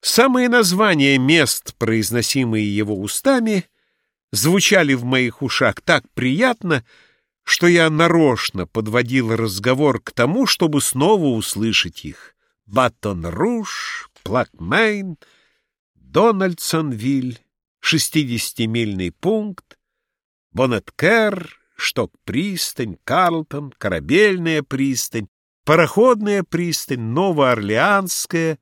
Самые названия мест, произносимые его устами, звучали в моих ушах так приятно, что я нарочно подводил разговор к тому, чтобы снова услышать их. Баттон-Руш, Плакмейн, Дональдсонвиль, шестидесятимильный пункт, Боннеткер, Шток-пристань, Карлтон, Корабельная пристань, Пароходная пристань, Новоорлеанская,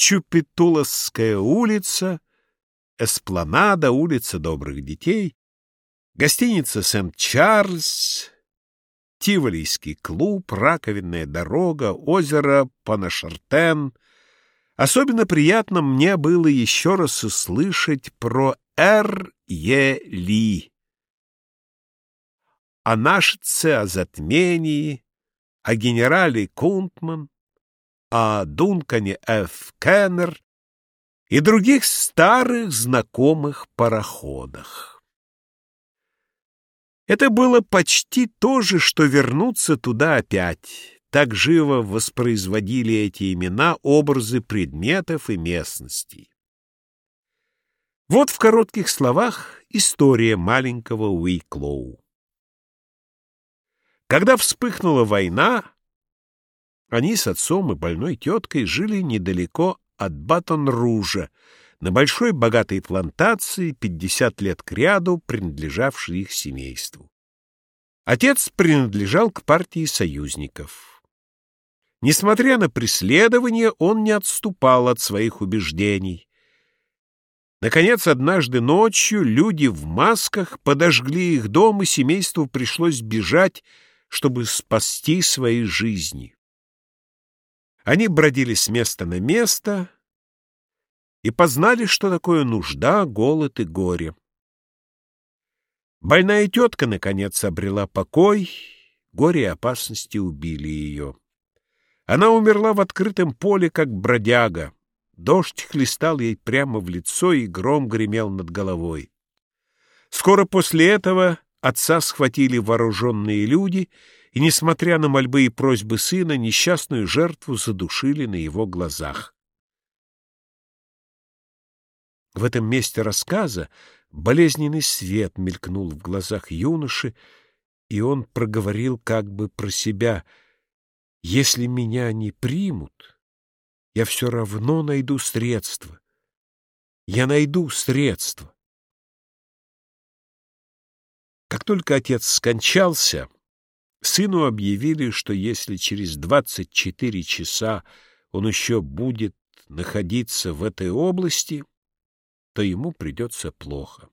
Чупитуловская улица, Эспланада, улица Добрых детей, гостиница Сент-Чарльз, Тиволийский клуб, Раковинная дорога, озеро Панашартен. Особенно приятно мне было еще раз услышать про Р. Е. Ли, о Нашице, о затмении, о генерале Кунтман, о Дункане Ф. Кеннер и других старых знакомых пароходах. Это было почти то же, что вернуться туда опять. Так живо воспроизводили эти имена образы предметов и местностей. Вот в коротких словах история маленького Уиклоу. Когда вспыхнула война, они с отцом и больной теткой жили недалеко от Батон-Ружа, на большой богатой плантации, 50 лет кряду, принадлежавшей их семейству. Отец принадлежал к партии союзников. Несмотря на преследование, он не отступал от своих убеждений. Наконец, однажды ночью люди в масках подожгли их дом, и семейству пришлось бежать, чтобы спасти свои жизни. Они бродили с места на место и познали, что такое нужда, голод и горе. Больная тетка, наконец, обрела покой, горе и опасности убили ее. Она умерла в открытом поле, как бродяга. Дождь хлестал ей прямо в лицо, и гром гремел над головой. Скоро после этого Отца схватили вооруженные люди, и, несмотря на мольбы и просьбы сына, несчастную жертву задушили на его глазах. В этом месте рассказа болезненный свет мелькнул в глазах юноши, и он проговорил как бы про себя «Если меня не примут, я все равно найду средства. Я найду средства». Как только отец скончался, сыну объявили, что если через 24 часа он еще будет находиться в этой области, то ему придется плохо.